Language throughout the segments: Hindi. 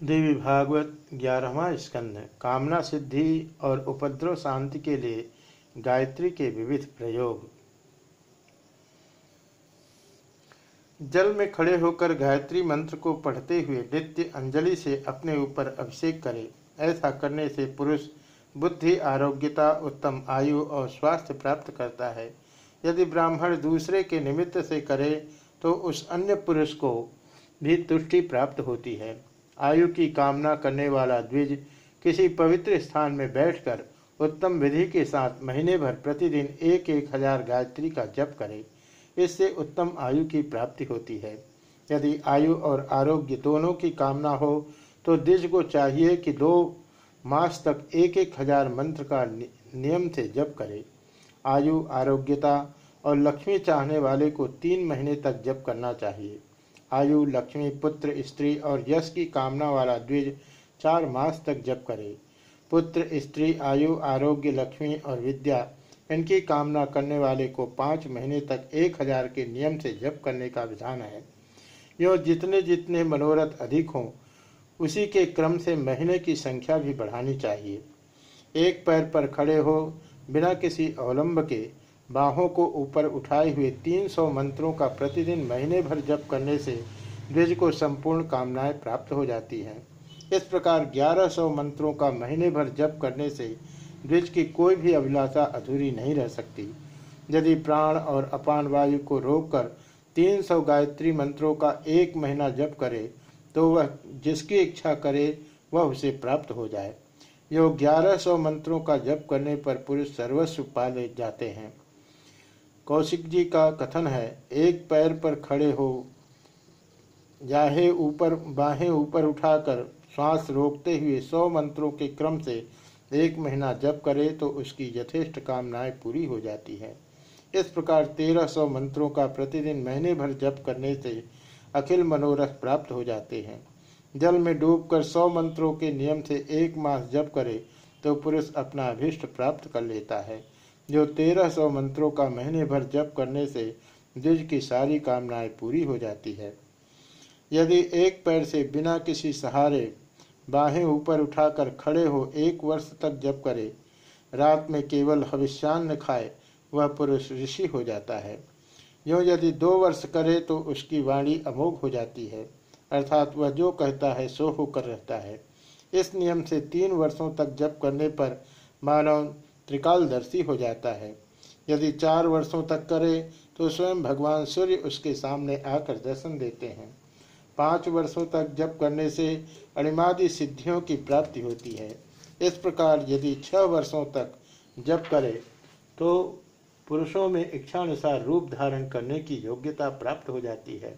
देवी भागवत ग्यारहवा स्कंद, कामना सिद्धि और उपद्रव शांति के लिए गायत्री के विविध प्रयोग। जल में खड़े होकर गायत्री मंत्र को पढ़ते हुए नित्य अंजलि से अपने ऊपर अभिषेक करे। ऐसा करने से पुरुष बुद्धि, आरोग्यता, उत्तम आयु और स्वास्थ्य प्राप्त करता है। यदि ब्राह्मण दूसरे के निमित्त से करे तो उस अन्य पुरुष को भी तुष्टि प्राप्त होती है। आयु की कामना करने वाला द्विज किसी पवित्र स्थान में बैठकर उत्तम विधि के साथ महीने भर प्रतिदिन एक एक हज़ार गायत्री का जप करे, इससे उत्तम आयु की प्राप्ति होती है। यदि आयु और आरोग्य दोनों की कामना हो तो द्विज को चाहिए कि दो मास तक एक एक हज़ार मंत्र का नियम से जप करे। आयु, आरोग्यता और लक्ष्मी चाहने वाले को तीन महीने तक जप करना चाहिए। आयु, लक्ष्मी, पुत्र, स्त्री और यश की कामना वाला द्विज चार मास तक जप करे। पुत्र, स्त्री, आयु, आरोग्य, लक्ष्मी और विद्या, इनकी कामना करने वाले को पाँच महीने तक एक हज़ार के नियम से जप करने का विधान है। यो जितने जितने मनोरथ अधिक हों, उसी के क्रम से महीने की संख्या भी बढ़ानी चाहिए। एक पैर पर खड़े हो, बिना किसी अवलंब के बाहों को ऊपर उठाए हुए 300 मंत्रों का प्रतिदिन महीने भर जप करने से द्विज को संपूर्ण कामनाएँ प्राप्त हो जाती हैं। इस प्रकार 1100 मंत्रों का महीने भर जप करने से द्विज की कोई भी अभिलाषा अधूरी नहीं रह सकती। यदि प्राण और अपान वायु को रोककर 300 गायत्री मंत्रों का एक महीना जप करे तो वह जिसकी इच्छा करे, वह उसे प्राप्त हो जाए। यो ग्यारह सौ मंत्रों का जप करने पर पुरुष सर्वस्व पा ले जाते हैं। कौशिक जी का कथन है, एक पैर पर खड़े हो, जाहे ऊपर, बाहें ऊपर उठाकर श्वास रोकते हुए सौ मंत्रों के क्रम से एक महीना जप करे तो उसकी यथेष्ट कामनाएँ पूरी हो जाती है। इस प्रकार तेरह सौ मंत्रों का प्रतिदिन महीने भर जप करने से अखिल मनोरथ प्राप्त हो जाते हैं। जल में डूबकर सौ मंत्रों के नियम से एक मास जप करे तो पुरुष अपना अभिष्ट प्राप्त कर लेता है। जो तेरह सौ मंत्रों का महीने भर जप करने से द्विज की सारी कामनाएँ पूरी हो जाती है। यदि एक पैर से बिना किसी सहारे बाहें ऊपर उठाकर खड़े हो एक वर्ष तक जप करे, रात में केवल हविष्यान्न खाए, वह पुरुष ऋषि हो जाता है। यो यदि दो वर्ष करे तो उसकी वाणी अमोघ हो जाती है, अर्थात वह जो कहता है सो होकर रहता है। इस नियम से तीन वर्षों तक जप करने पर मानव त्रिकालदर्शी हो जाता है। यदि चार वर्षों तक करे तो स्वयं भगवान सूर्य उसके सामने आकर दर्शन देते हैं। पाँच वर्षों तक जप करने से अणिमादि सिद्धियों की प्राप्ति होती है। इस प्रकार यदि छह वर्षों तक जप करे तो पुरुषों में इच्छानुसार रूप धारण करने की योग्यता प्राप्त हो जाती है।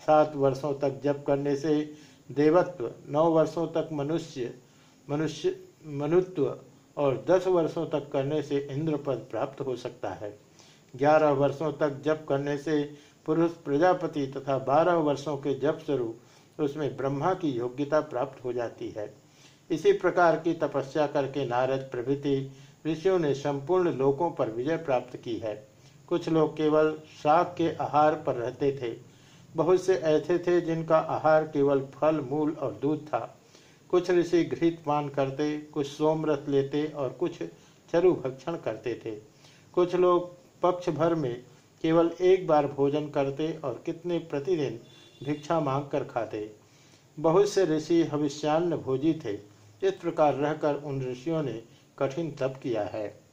सात वर्षों तक जप करने से देवत्व, नौ वर्षों तक मनुष्य मनुष्य, मनुत्व और दस वर्षों तक करने से इंद्र पद प्राप्त हो सकता है। ग्यारह वर्षों तक जप करने से पुरुष प्रजापति तथा बारह वर्षों के जप स्वरूप उसमें ब्रह्मा की योग्यता प्राप्त हो जाती है। इसी प्रकार की तपस्या करके नारद प्रभृति ऋषियों ने संपूर्ण लोकों पर विजय प्राप्त की है। कुछ लोग केवल शाक के आहार पर रहते थे। बहुत से ऐसे थे जिनका आहार केवल फल, मूल और दूध था। कुछ ऋषि घृत पान करते, कुछ सोमरथ लेते और कुछ चरु भक्षण करते थे। कुछ लोग पक्ष भर में केवल एक बार भोजन करते और कितने प्रतिदिन भिक्षा मांग कर खाते। बहुत से ऋषि हविष्यान्न भोजी थे। इस प्रकार रहकर उन ऋषियों ने कठिन तप किया है।